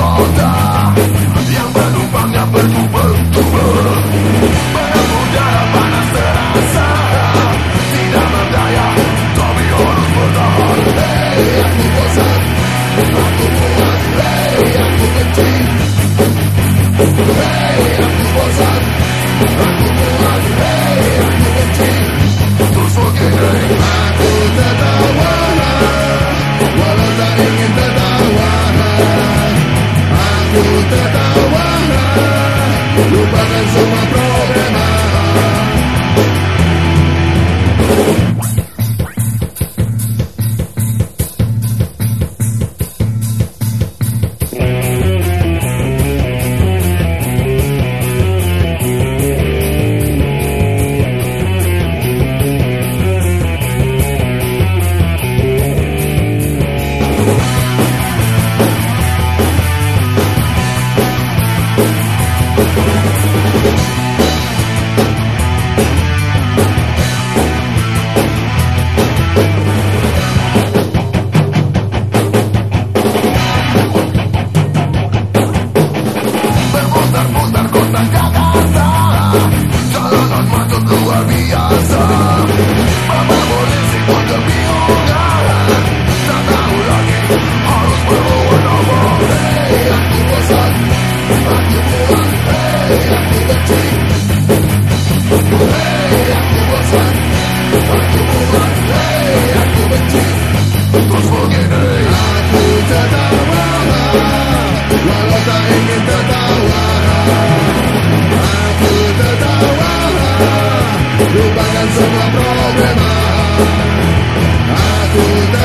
kota. Yang penumpangnya bertubel-tubel Pemuda panas terasa. Tidak berdaya. Tapi harus bertahan. Hei aku bosan Aku muat Hei aku benci hey aku bosan. Aku muat Hei tertawalah Lupakan semua problem toda